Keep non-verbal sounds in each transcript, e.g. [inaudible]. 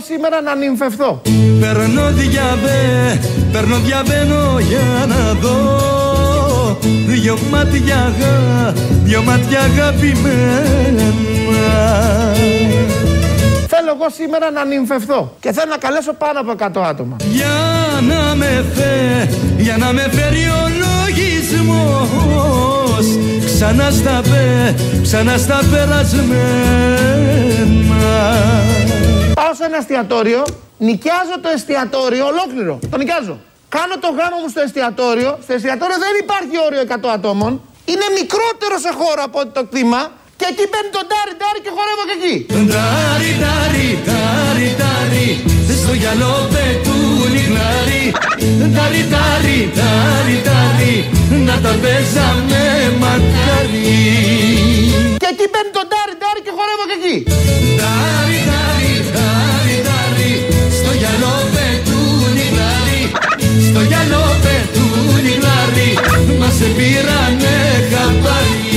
σήμερα να νυμφευθώ. Περνώ διαβέ, περνώ διαβαίνω για να δω Δυο μάτια, αγα- δυο μάτια αγαπημένα Θέλω εγώ σήμερα να νυμφευθώ. Και θέλω να καλέσω πάνω από 100 άτομα. Για να με φε, για να με φέρει ο λογισμός Ξανά στα πε, ξανά στα περασμένα Πάω σε ένα εστιατόριο, νοικιάζω το εστιατόριο ολόκληρο. Το νοικιάζω. Κάνω το γάμο μου στο εστιατόριο. Στο εστιατόριο δεν υπάρχει όριο 100 ατόμων. Είναι μικρότερο σε χώρο από ό,τι το κτήμα. Και εκεί μπαίνει το ντάρι ντάρι και χορεύω και εκεί. Τάρι, τάρι, τάρι, τάρι Στο γυαλό πετούν οι γλάρι Τάρι, τάρι, τάρι, τάρι Να τα παίζαμε μακάρι Και εκεί μπαίνει το ντάρι ντάρι και χορεύω και εκεί. Τάρι, τάρι, τάρι, Στο γυαλό πετούν οι γλάρι Μας πήρανε χαμπάρι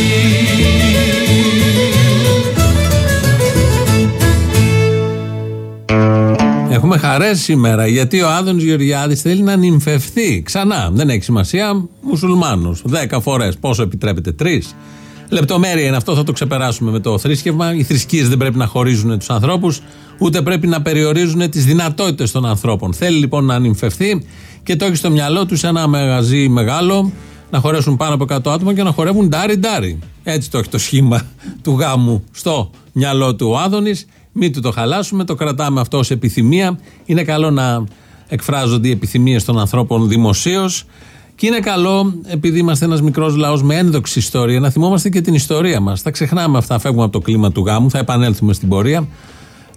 Έχουμε χαρέ σήμερα γιατί ο Άδων Γεωργιάδης θέλει να νυμφευθεί ξανά. Δεν έχει σημασία. Μουσουλμάνος. Δέκα φορές. Πόσο επιτρέπεται, τρεις. Λεπτομέρεια είναι αυτό, θα το ξεπεράσουμε με το θρήσκευμα. Οι θρησκείες δεν πρέπει να χωρίζουν τους ανθρώπους, ούτε πρέπει να περιορίζουν τις δυνατότητες των ανθρώπων. Θέλει λοιπόν να νυμφευθεί και το έχει στο μυαλό του σε ένα μαγαζί μεγάλο, να χωρέσουν πάνω από 100 άτομα και να χορεύουν ντάρι ντάρι. Έτσι το έχει το σχήμα του γάμου στο μυαλό του ο Άδωνης. Μην του το χαλάσουμε, το κρατάμε αυτό ως επιθυμία. Είναι καλό να εκφράζονται οι επιθυμίες των ανθρώπων δημοσίως. Και είναι καλό, επειδή είμαστε ένας μικρός λαός με ένδοξη ιστορία, να θυμόμαστε και την ιστορία μας. Θα ξεχνάμε αυτά, φεύγουμε από το κλίμα του γάμου, θα επανέλθουμε στην πορεία.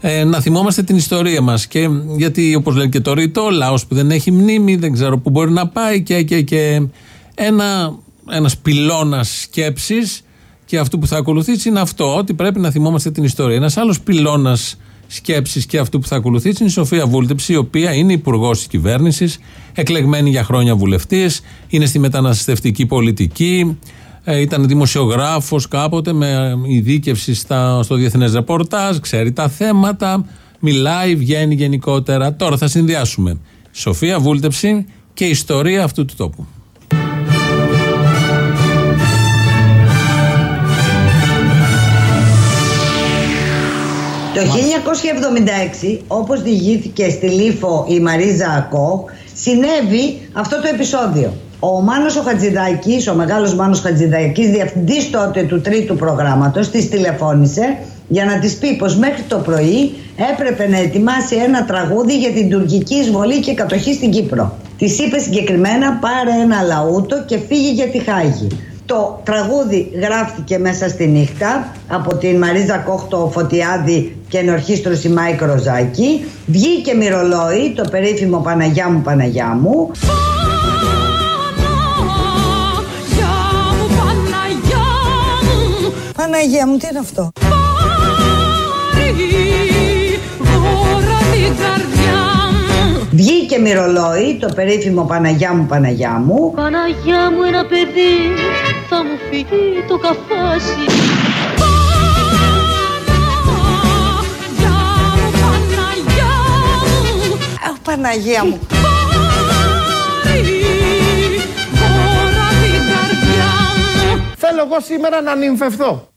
Ε, να θυμόμαστε την ιστορία μας. Και γιατί, όπως λέει και το ρητό, λαός που δεν έχει μνήμη, δεν ξέρω πού μπορεί να πάει και, και, και. Ένα ένας πυλώνας σκέψης και αυτού που θα ακολουθήσει είναι αυτό, ότι πρέπει να θυμόμαστε την ιστορία. Ένας άλλος πυλώνας σκέψης και αυτού που θα ακολουθήσει είναι η Σοφία Βούλτεψη, η οποία είναι υπουργός της κυβέρνησης, εκλεγμένη για χρόνια βουλευτής, είναι στη μεταναστευτική πολιτική, ε, ήταν δημοσιογράφος κάποτε με ειδίκευση στα, στο διεθνές ρεπορτάζ, ξέρει τα θέματα, μιλάει, βγαίνει γενικότερα. Τώρα θα συνδυάσουμε Σοφία Βούλτεψη και ιστορία αυτού του τόπου. Το 1976, όπως διηγήθηκε στη LiFO η Μαρίζα Κωχ, συνέβη αυτό το επεισόδιο. Ο Μάνος ο Χατζηδάκης, ο μεγάλος Μάνος Χατζηδάκης, διευθυντής τότε του τρίτου προγράμματος, της τηλεφώνησε για να της πει πως μέχρι το πρωί έπρεπε να ετοιμάσει ένα τραγούδι για την τουρκική εισβολή και κατοχή στην Κύπρο. Της είπε συγκεκριμένα πάρε ένα λαούτο και φύγε για τη Χάγη. Το τραγούδι γράφτηκε μέσα στη νύχτα από την Μαρίζα Κωχ, το Φωτιάδη και ενορχήστρωση Μάικ Ροζάκη. Βγήκε μοιρολόι το περίφημο Παναγιά μου Παναγιά μου. Παναγία μου, τι είναι αυτό; Βγήκε μυρολόι το περίφημο Παναγιά μου Παναγιά μου. Παναγιά μου ένα παιδί θα μου φύγει το καφάσι Αχ, Παναγία μου. Θέλω εγώ σήμερα να νυμφευθώ.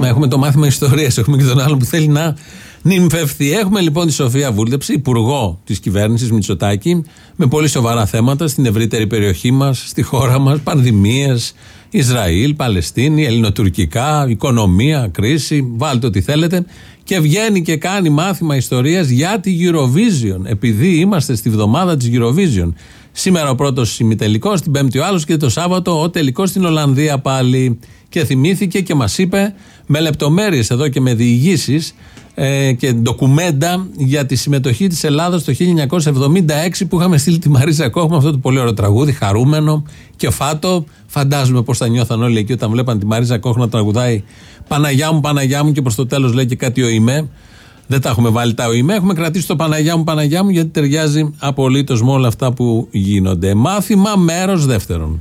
Μα Έχουμε το μάθημα ιστορίας, έχουμε και τον άλλο που θέλει να νυμφευθεί. Έχουμε λοιπόν τη Σοφία Βούλτεψη, υπουργό της κυβέρνησης Μητσοτάκη, με πολύ σοβαρά θέματα στην ευρύτερη περιοχή μας, στη χώρα μας, πανδημίες, Ισραήλ, Παλαιστίνη, ελληνοτουρκικά, οικονομία, κρίση, βάλτε ό,τι θέλετε. Και βγαίνει και κάνει μάθημα ιστορίας για τη Eurovision, επειδή είμαστε στη βδομάδα της Eurovision. Σήμερα ο πρώτος ημιτελικός, την Πέμπτη ο άλλος και το Σάββατο ο τελικός στην Ολλανδία πάλι. Και θυμήθηκε και μας είπε με λεπτομέρειες εδώ και με διηγήσεις ε, και ντοκουμέντα για τη συμμετοχή της Ελλάδας το 1976 που είχαμε στείλει τη Μαρίζα Κόχ με αυτό το πολύ ωραίο τραγούδι, χαρούμενο και φάτο. Φαντάζομαι πώς θα νιώθαν όλοι εκεί όταν βλέπαν τη Μαρίζα Κόχ να τραγουδάει Παναγιά μου, Παναγιά μου και προς το τέλος λέει και κάτι ο Ιμέ. Δεν τα έχουμε βάλει τα ΟΗΜΕ. Έχουμε κρατήσει το Παναγιά μου, Παναγιά μου, γιατί ταιριάζει απολύτως με όλα αυτά που γίνονται. Μάθημα μέρος δεύτερον.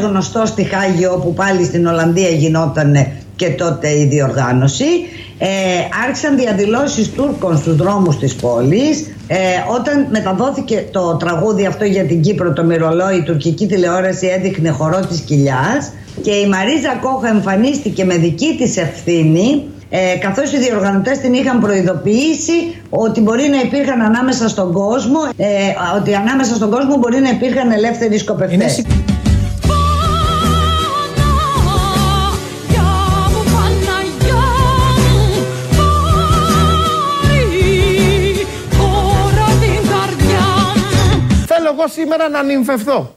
Γνωστό στη Χάγη όπου πάλι στην Ολλανδία γινόταν και τότε η διοργάνωση. Ε, άρχισαν διαδηλώσεις Τούρκων στους δρόμους της πόλης. Ε, όταν μεταδόθηκε το τραγούδι αυτό για την Κύπρο το μυρολόι η τουρκική τηλεόραση έδειχνε χορό της κοιλιάς και η Μαρίζα Κόχα εμφανίστηκε με δική της ευθύνη ε, καθώς οι διοργανωτές την είχαν προειδοποιήσει ότι μπορεί να υπήρχαν ανάμεσα στον κόσμο ε, ότι ανάμεσα στον κόσμο μπορεί να υπήρχαν ελεύθεροι σκοπευτές. Παναγιά εγώ σήμερα να νυμφευθώ.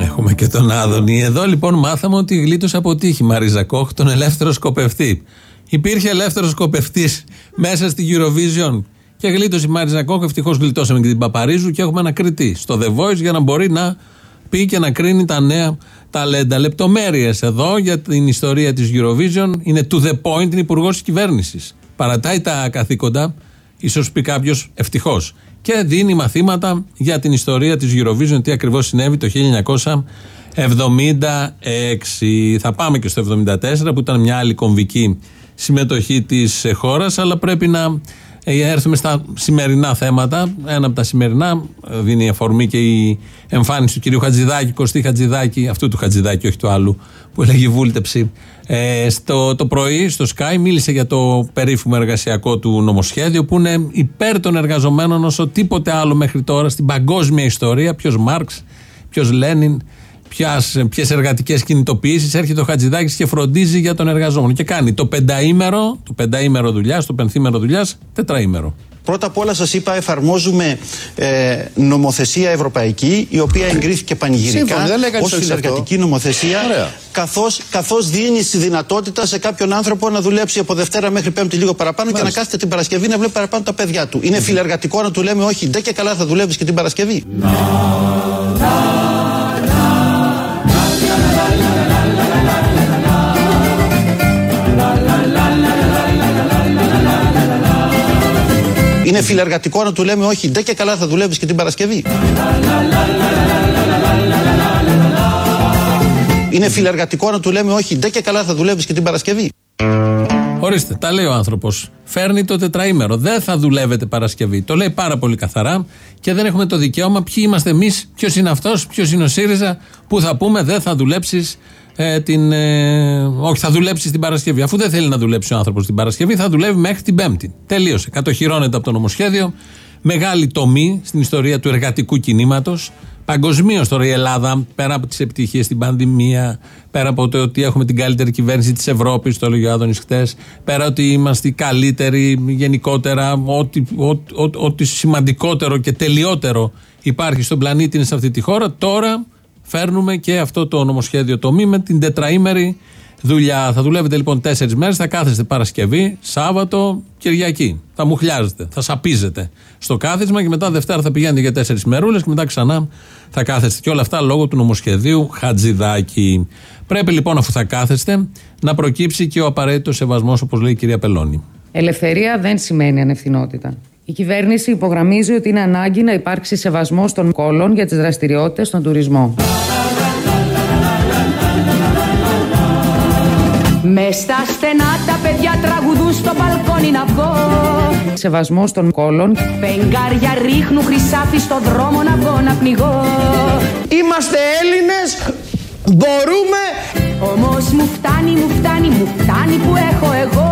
Έχουμε και τον Άδωνη. Εδώ λοιπόν μάθαμε ότι γλίτωσε από τύχη Μαρίζα Κόχ, τον ελεύθερο σκοπευτή. Υπήρχε ελεύθερος σκοπευτής μέσα στη Eurovision και γλίτωσε η Μαρίζα Κόχ. Ευτυχώς γλιτώσαμε και την Παπαρίζου και έχουμε ένα κριτή στο The Voice για να μπορεί να πει και να κρίνει τα νέα ταλέντα. Λεπτομέρειες εδώ για την ιστορία της Eurovision. Είναι to the point, είναι υπουργός της κυβέρνησης. Παρατάει τα καθήκοντα, ίσως πει κάποιος ευτυχώς. Και δίνει μαθήματα για την ιστορία της Eurovision, τι ακριβώς συνέβη το 1976. Θα πάμε και στο 1974 που ήταν μια άλλη κομβική συμμετοχή της ε, χώρας, αλλά πρέπει να ε, έρθουμε στα σημερινά θέματα. Ένα από τα σημερινά ε, δίνει αφορμή και η εμφάνιση του κυρίου Χατζηδάκη, Κωστή Χατζηδάκη, αυτού του Χατζηδάκη, όχι του άλλου, που έλεγε βούλτεψη. Ε, στο, το πρωί στο Sky μίλησε για το περίφημο εργασιακό του νομοσχέδιο που είναι υπέρ των εργαζομένων όσο τίποτε άλλο μέχρι τώρα στην παγκόσμια ιστορία. Ποιος Μάρξ, ποιος Λένιν, ποιες εργατικές κινητοποιήσεις. Έρχεται ο Χατζηδάκης και φροντίζει για τον εργαζόμενο. Και κάνει το πενταήμερο, το πενταήμερο δουλειάς, το πενθήμερο δουλειάς, τετραήμερο. Πρώτα απ' όλα σας είπα εφαρμόζουμε ε, νομοθεσία ευρωπαϊκή η οποία εγκρίθηκε πανηγυρικά Σύμφωνοι, δεν λέει κανείς ως όχι σε αυτό. συνεργατική νομοθεσία Ωραία. καθώς, καθώς δίνει τη δυνατότητα σε κάποιον άνθρωπο να δουλέψει από Δευτέρα μέχρι Πέμπτη λίγο παραπάνω και να κάθεται την Παρασκευή να βλέπει παραπάνω τα παιδιά του. Είναι φιλεργατικό να του λέμε όχι ντε και καλά θα δουλεύεις και την Παρασκευή. Είναι φιλεργατικό να του λέμε όχι ντε και καλά θα δουλεύεις και την Παρασκευή. Είναι φιλεργατικό να του λέμε όχι ντε και καλά θα δουλεύεις και την Παρασκευή. Ορίστε, τα λέει ο άνθρωπος. Φέρνει το τετραήμερο. Δεν θα δουλεύετε Παρασκευή. Το λέει πάρα πολύ καθαρά και δεν έχουμε το δικαίωμα ποιοι είμαστε εμείς, ποιος είναι αυτός, ποιος είναι ο ΣΥΡΙΖΑ, που θα πούμε δεν θα δουλέψεις ε, την. Ε, όχι, θα δουλέψει την Παρασκευή. Αφού δεν θέλει να δουλέψει ο άνθρωπο την Παρασκευή, θα δουλεύει μέχρι την Πέμπτη. Τελείωσε. Κατοχυρώνεται από το νομοσχέδιο. Μεγάλη τομή στην ιστορία του εργατικού κινήματο. Παγκοσμίω τώρα η Ελλάδα, πέρα από τι επιτυχίε στην πανδημία, πέρα από το ότι έχουμε την καλύτερη κυβέρνηση τη Ευρώπη, το έλεγε ο Άδωνη χτε, πέρα ότι είμαστε οι καλύτεροι γενικότερα, ό,τι, ό,τι, ό,τι, ό,τι σημαντικότερο και τελειότερο υπάρχει στον πλανήτη είναι σε αυτή τη χώρα, τώρα φέρνουμε και αυτό το νομοσχέδιο τομή με την τετραήμερη δουλειά. Θα δουλεύετε λοιπόν τέσσερις μέρες, θα κάθεστε Παρασκευή, Σάββατο, Κυριακή. Θα μουχλιάζετε, θα σαπίζετε στο κάθισμα και μετά Δευτέρα θα πηγαίνετε για τέσσερις μερούλες και μετά ξανά θα κάθεστε. Και όλα αυτά λόγω του νομοσχεδίου Χατζηδάκη. Πρέπει λοιπόν, αφού θα κάθεστε, να προκύψει και ο απαραίτητος σεβασμός, όπως λέει η κυρία Πελώνη. Ελευθερία δεν σημαίνει ανευθυνότητα. Η κυβέρνηση υπογραμμίζει ότι είναι ανάγκη να υπάρξει σεβασμός των κόλων για τις δραστηριότητες στον τουρισμό. Με στα στενά τα παιδιά τραγουδούν στο μπαλκόνι να βγω Σεβασμός των κόλων. Φεγγάρια ρίχνουν χρυσάφι στο δρόμο να βγω να πνιγώ Είμαστε Έλληνες, μπορούμε Όμως μου φτάνει, μου φτάνει, μου φτάνει που έχω εγώ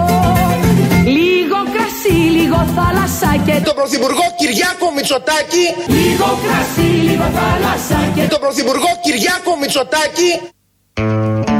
και τον Πρωθυπουργό Κυριάκο Μητσοτάκη Λίγο κρασί, λίγο θάλασσα και τον Πρωθυπουργό Κυριάκο Μητσοτάκη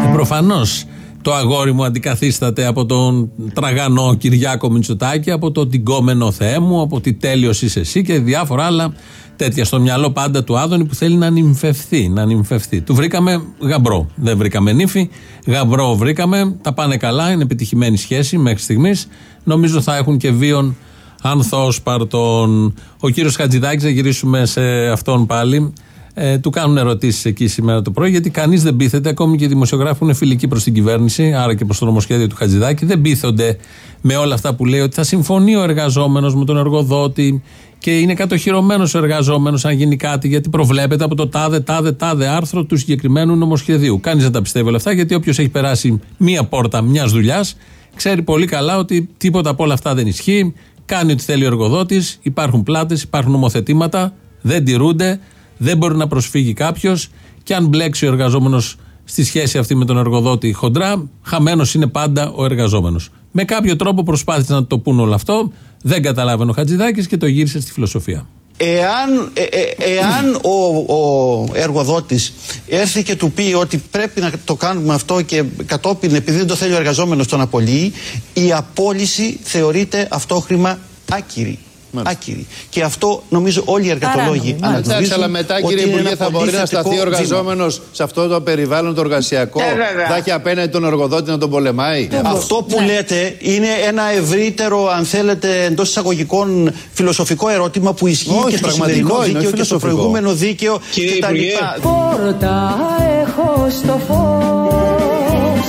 Ε, Προφανώς το αγόρι μου αντικαθίσταται από τον τραγανό Κυριάκο Μητσοτάκη, από το τυγκόμενο Θεέ μου, από τη τέλειος είσαι εσύ και διάφορα άλλα τέτοια στο μυαλό πάντα του Άδωνη που θέλει να νυμφευθεί. Να νυμφευθεί. Του βρήκαμε γαμπρό. Δεν βρήκαμε νύφη. Γαμπρό βρήκαμε. Τα πάνε καλά. Είναι επιτυχημένη σχέση μέχρι στιγμής. Νομίζω θα έχουν και βίον ανθόσπαρτον. Ο κύριος Χατζηδάκης, θα γυρίσουμε σε αυτόν πάλι. Ε, του κάνουν ερωτήσεις εκεί σήμερα το πρωί, γιατί κανείς δεν πείθεται, ακόμη και οι δημοσιογράφοι που είναι φιλικοί προς την κυβέρνηση, άρα και προς το νομοσχέδιο του Χατζηδάκη, δεν πείθονται με όλα αυτά που λέει ότι θα συμφωνεί ο εργαζόμενος με τον εργοδότη και είναι κατοχυρωμένος ο εργαζόμενος αν γίνει κάτι, γιατί προβλέπεται από το τάδε, τάδε, τάδε άρθρο του συγκεκριμένου νομοσχεδίου. Κανείς δεν τα πιστεύει όλα αυτά, γιατί όποιος έχει περάσει μία πόρτα μιας δουλειάς, ξέρει πολύ καλά ότι τίποτα από όλα αυτά δεν ισχύει. Κάνει ό,τι θέλει ο εργοδότης, υπάρχουν πλάτες, υπάρχουν νομοθετήματα, δεν τηρούνται, δεν μπορεί να προσφύγει κάποιος και αν μπλέξει ο εργαζόμενος στη σχέση αυτή με τον εργοδότη χοντρά, χαμένος είναι πάντα ο εργαζόμενος. Με κάποιο τρόπο προσπάθησε να το πούν όλο αυτό, δεν καταλάβαινε ο Χατζηδάκης και το γύρισε στη φιλοσοφία. Εάν, ε, ε, εάν ο, ο εργοδότης έρθει και του πει ότι πρέπει να το κάνουμε αυτό και κατόπιν επειδή δεν το θέλει ο εργαζόμενος τον απολύει, η απόλυση θεωρείται αυτόχρημα άκυρη. Άκυρη. Και αυτό νομίζω όλοι οι εργατολόγοι Εντάξει, αναγνωρίζουν. αλλά μετά ότι κύριε είναι Υπουργέ ένα θα πολύ μπορεί να θετικό σταθεί ο βήμα. εργαζόμενο σε αυτό το περιβάλλον το εργασιακό. Ε, βέβαια. θα έχει απέναντι τον εργοδότη να τον πολεμάει; Αυτό που λέτε είναι ένα ευρύτερο, αν θέλετε, εντός εισαγωγικών φιλοσοφικό ερώτημα που ισχύει Όχι, και στο πραγματικό σημερινό είναι, δίκαιο και στο φιλοσοφικό. προηγούμενο δίκαιο Κύριε κτλ. Υπουργέ. Πόρτα έχω στο φως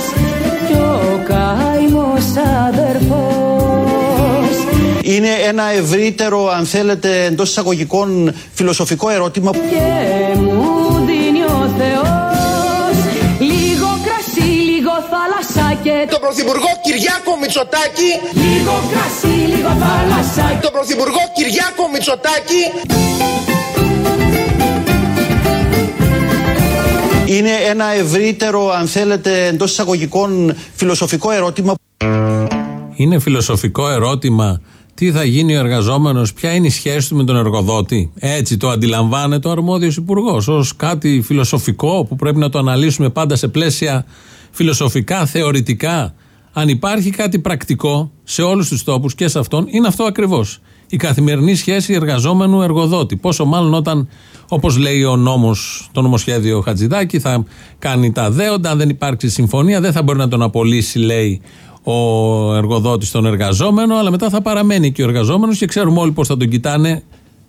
Κι ο καημός αδερφός Είναι ένα ευρύτερο, αν θέλετε, εντός εισαγωγικών φιλοσοφικό ερώτημα. Και μου δίνει ο Θεός Λίγο κρασί, λίγο θάλασσα και Το Πρωθυπουργό Κυριάκο Μητσοτάκη, Λίγο κρασί, λίγο θάλασσα το Πρωθυπουργό Κυριάκο Μητσοτάκη, Είναι ένα ευρύτερο, αν θέλετε, εντός εισαγωγικών φιλοσοφικό ερώτημα. Είναι φιλοσοφικό ερώτημα τι θα γίνει ο εργαζόμενος, ποια είναι η σχέση του με τον εργοδότη. Έτσι το αντιλαμβάνεται ο αρμόδιος υπουργός, ως κάτι φιλοσοφικό που πρέπει να το αναλύσουμε πάντα σε πλαίσια φιλοσοφικά, θεωρητικά. Αν υπάρχει κάτι πρακτικό σε όλους τους τόπους και σε αυτόν, είναι αυτό ακριβώς. Η καθημερινή σχέση εργαζόμενου-εργοδότη. Πόσο μάλλον όταν, όπως λέει ο νόμος, το νομοσχέδιο Χατζηδάκη, θα κάνει τα δέοντα. Αν δεν υπάρξει συμφωνία, δεν θα μπορεί να τον απολύσει, λέει ο εργοδότης τον εργαζόμενο, αλλά μετά θα παραμένει και ο εργαζόμενος και ξέρουμε όλοι πώς θα τον κοιτάνε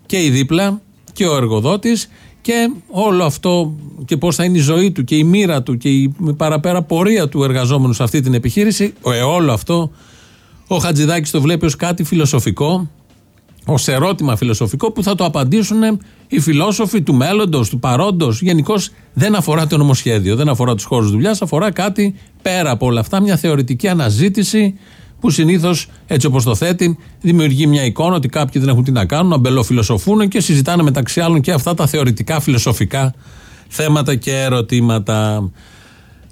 και η δίπλα και ο εργοδότης και όλο αυτό και πώς θα είναι η ζωή του και η μοίρα του και η παραπέρα πορεία του εργαζόμενου σε αυτή την επιχείρηση. Ε, όλο αυτό ο Χατζηδάκης το βλέπει ως κάτι φιλοσοφικό, ως ερώτημα φιλοσοφικό που θα το απαντήσουν οι φιλόσοφοι του μέλλοντος, του παρόντος. Γενικώς δεν αφορά το νομοσχέδιο, δεν αφορά τους χώρους δουλειάς, αφορά κάτι πέρα από όλα αυτά, μια θεωρητική αναζήτηση που συνήθως, έτσι όπως το θέτει, δημιουργεί μια εικόνα ότι κάποιοι δεν έχουν τι να κάνουν, αμπελοφιλοσοφούν και συζητάνε μεταξύ άλλων και αυτά τα θεωρητικά φιλοσοφικά θέματα και ερωτήματα.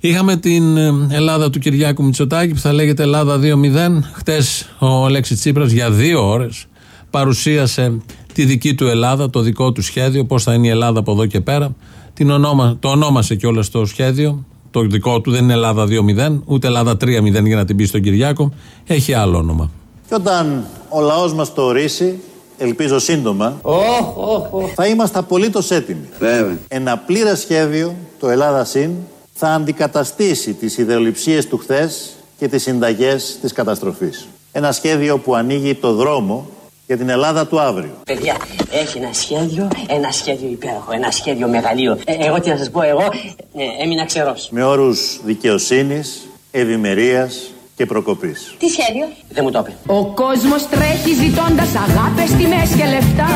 Είχαμε την ε, Ελλάδα του Κυριάκου Μητσοτάκη που θα λέγεται Ελλάδα 2-0. Χτες ο Αλέξης Τσίπρας για δύο ώρες παρουσίασε τη δική του Ελλάδα, το δικό του σχέδιο, πώς θα είναι η Ελλάδα από εδώ και πέρα. Την ονόμα, το ονόμασε κιόλας το σχέδιο. Το δικό του δεν είναι Ελλάδα 2-0, ούτε Ελλάδα 3-0 για να την πει στον Κυριάκο. Έχει άλλο όνομα. Και όταν ο λαός μας το ορίσει, ελπίζω σύντομα, θα είμαστε απολύτως έτοιμοι. Ένα πλήρες σχέδιο, το Ελλάδα ΣΥΝ, θα αντικαταστήσει τις ιδεολειψίες του χθες και τις συνταγές της καταστροφής. Ένα σχέδιο που ανοίγει το δρόμο για την Ελλάδα του αύριο. Παιδιά, έχει ένα σχέδιο, ένα σχέδιο υπέροχο, ένα σχέδιο μεγαλείο. Ε, εγώ τι να σας πω, εγώ ε, έμεινα ξερός. Με όρους δικαιοσύνης, ευημερίας και προκοπής. Τι σχέδιο; Δεν μου το είπε. Ο κόσμος τρέχει ζητώντας αγάπες, τιμές και λεφτά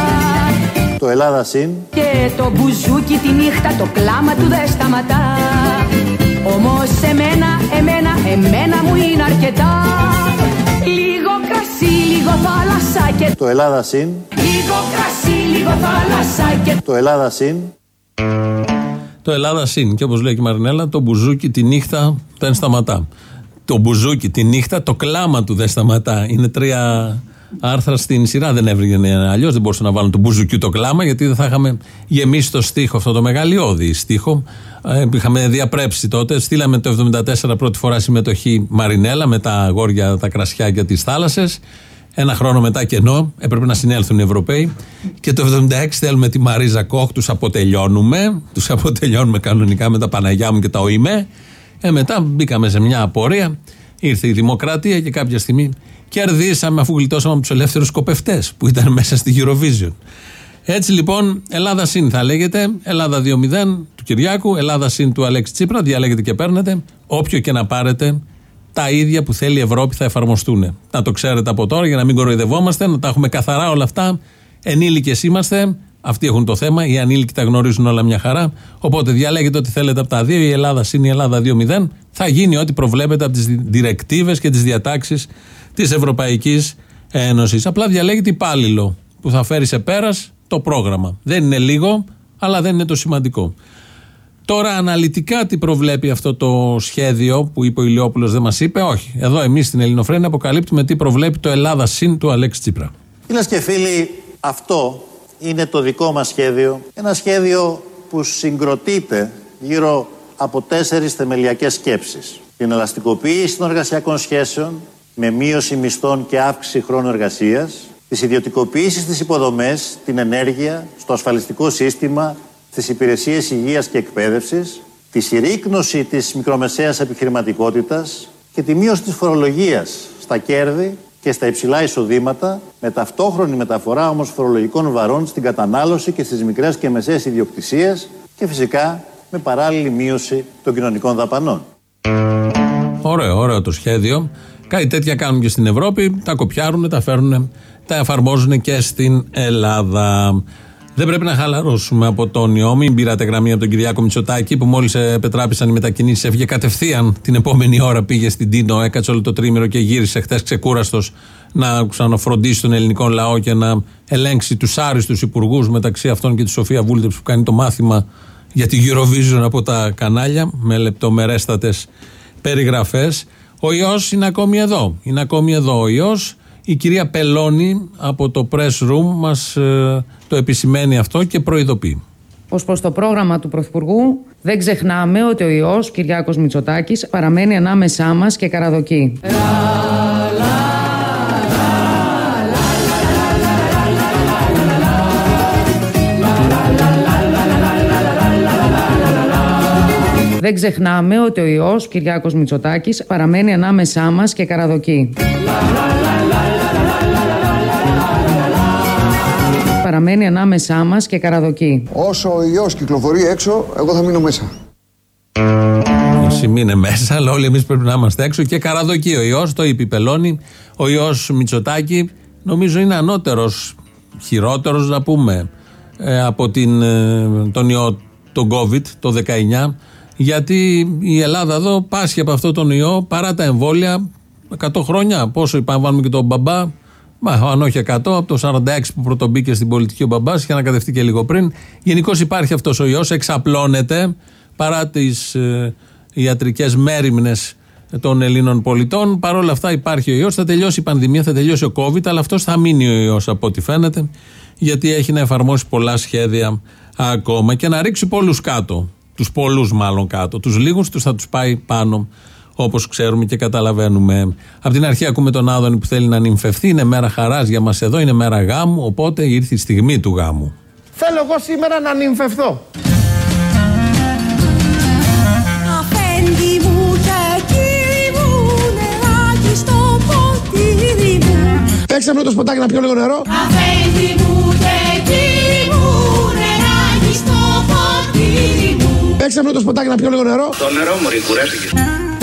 Το Ελλάδα ΣΥΝ Και το μπουζούκι τη νύχτα το κλάμα του δεν σταματά Όμως εμένα, εμένα, εμένα μου είναι αρκετά Λίγο κρασί, λίγο θάλασσα και Το Ελλάδα ΣΥΝ Λίγο κρασί, λίγο θάλασσα και Το Ελλάδα ΣΥΝ Το Ελλάδα συν. Και όπως λέει και η Μαρινέλα, το μπουζούκι τη νύχτα δεν σταματά. Το μπουζούκι τη νύχτα, το κλάμα του δεν σταματά. Είναι τρία άρθρα στην σειρά. Δεν έβγαινε αλλιώς. Δεν μπορούσαν να βάλουν το μπουζούκι το κλάμα, γιατί δεν θα είχαμε γεμίσει το στίχο αυτό το μεγαλειώδη στίχο. Ε, είχαμε διαπρέψει τότε. Στείλαμε το 74 πρώτη φορά συμμετοχή Μαρινέλα με τα αγόρια, τα κρασιά και τις θάλασσες. Ένα χρόνο μετά κενό, έπρεπε να συνέλθουν οι Ευρωπαίοι. Και το 76 θέλουμε τη Μαρίζα Κόχ, τους αποτελειώνουμε. Τους αποτελειώνουμε κανονικά με τα Παναγιά μου και τα ΟΗΜΕ. Ε, μετά μπήκαμε σε μια απορία. Ήρθε η Δημοκρατία και κάποια στιγμή κερδίσαμε αφού γλιτώσαμε από τους ελεύθερους σκοπευτές που ήταν μέσα στη Eurovision. Έτσι λοιπόν, Ελλάδα συν θα λέγεται, Ελλάδα 2-0 του Κυριάκου, Ελλάδα συν του Αλέξη Τσίπρα, διαλέγετε και παίρνετε. Όποιο και να πάρετε, τα ίδια που θέλει η Ευρώπη θα εφαρμοστούν. Να το ξέρετε από τώρα για να μην κοροϊδευόμαστε, να τα έχουμε καθαρά όλα αυτά. Ενήλικες είμαστε, αυτοί έχουν το θέμα. Οι ανήλικοι τα γνωρίζουν όλα μια χαρά. Οπότε διαλέγετε ό,τι θέλετε από τα δύο. Η Ελλάδα συν η Ελλάδα 2-0. Θα γίνει ό,τι προβλέπετε από τις διρεκτίβες και τις διατάξεις της Ευρωπαϊκής Ένωσης. Απλά διαλέγετε υπάλληλο που θα φέρει σε πέρας το πρόγραμμα. Δεν είναι λίγο, αλλά δεν είναι το σημαντικό. Τώρα αναλυτικά τι προβλέπει αυτό το σχέδιο που είπε ο Ηλιόπουλος δεν μας είπε; Όχι. Εδώ εμείς στην Ελληνοφρένη αποκαλύπτουμε τι προβλέπει το Ελλάδα συν του Αλέξη Τσίπρα. Φίλε και φίλοι, αυτό είναι το δικό μας σχέδιο. Ένα σχέδιο που συγκροτείται γύρω από τέσσερις θεμελιακές σκέψεις. Την ελαστικοποίηση των εργασιακών σχέσεων με μείωση μισθών και αύξηση χρόνου εργασίας, τις ιδιωτικοποίησεις στις υποδομές, την ενέργεια, στο ασφαλιστικό σύστημα, στις υπηρεσίες υγείας και εκπαίδευσης, τη συρρήκνωση της μικρομεσαίας επιχειρηματικότητας και τη μείωση της φορολογίας στα κέρδη και στα υψηλά εισοδήματα, με ταυτόχρονη μεταφορά όμως φορολογικών βαρών στην κατανάλωση και στις μικρές και μεσαίες ιδιοκτησίες και φυσικά με παράλληλη μείωση των κοινωνικών δαπανών. Ωραίο, ωραίο το σχέδιο. Κάτι τέτοια κάνουν και στην Ευρώπη, τα κοπιάρουν, τα φέρνουν, τα εφαρμόζουν και στην Ελλάδα. Δεν πρέπει να χαλαρώσουμε από τον ιό. Μην πήρατε γραμμή από τον Κυριάκο Μητσοτάκη που μόλις πετράπησαν οι μετακινήσεις, έφυγε κατευθείαν την επόμενη ώρα. Πήγε στην Τίνο, έκατσε όλο το τρίμηρο και γύρισε χθες ξεκούραστος να ξαναφροντίσει τον ελληνικό λαό και να ελέγξει τους άριστους υπουργούς μεταξύ αυτών και τη Σοφία Βούλτεψ που κάνει το μάθημα για την Eurovision από τα κανάλια με λεπτομερέστατες περιγραφές. Ο ιός είναι ακόμη εδώ. Είναι ακόμη εδώ ο ιός. Η κυρία Πελώνη από το press room μας ε, το επισημαίνει αυτό και προειδοποιεί. Ω προς το πρόγραμμα του Πρωθυπουργού, δεν ξεχνάμε ότι ο ιός Κυριάκος Μητσοτάκης παραμένει ανάμεσά μας και καραδοκεί. Δεν ξεχνάμε ότι ο ιός Κυριάκος Μητσοτάκης παραμένει ανάμεσά μας και καραδοκεί. Παραμένει ανάμεσά μας και καραδοκεί. Όσο ο ιός κυκλοφορεί έξω, εγώ θα μείνω μέσα. Όσοι μείνε μέσα, αλλά όλοι εμείς πρέπει να είμαστε έξω και καραδοκεί ο ιός. Το είπε η Πελώνη. Ο ιός Μητσοτάκη νομίζω είναι ανώτερος, χειρότερος να πούμε ε, από την, ε, τον ιό, τον COVID το 19 γιατί η Ελλάδα εδώ πάσχει από αυτό τον ιό παρά τα εμβόλια 100 χρόνια. Πόσο είπαμε, και τον μπαμπά, Μα, αν όχι 100, από το 46 που πρωτομπήκε στην πολιτική ο μπαμπάς, είχε ανακατευτεί και λίγο πριν. Γενικώς υπάρχει αυτός ο ιός, εξαπλώνεται παρά τις ε, ιατρικές μέρημνες των Ελλήνων πολιτών. Παρ' όλα αυτά υπάρχει ο ιός. Θα τελειώσει η πανδημία, θα τελειώσει ο COVID, αλλά αυτός θα μείνει ο ιός από ό,τι φαίνεται, γιατί έχει να εφαρμόσει πολλά σχέδια ακόμα και να ρίξει πολλούς κάτω. Τους πολλούς μάλλον κάτω. Τους λίγους τους θα τους πάει πάνω όπως ξέρουμε και καταλαβαίνουμε. Από την αρχή ακούμε τον Άδωνη που θέλει να νυμφευθεί. Είναι μέρα χαράς για μας εδώ, είναι μέρα γάμου. Οπότε ήρθε η στιγμή του γάμου. Θέλω εγώ σήμερα να νυμφευθώ. Αφέντη μου και κύρι μου, νεράκι στο ποτήρι μου. Παίξτε με το σποτάκι να πιω λίγο νερό. Αφέντη μου και κύρι Παίξτε με το σποτάκι να πιω λίγο νερό. Το νερό μου κουράστηκες.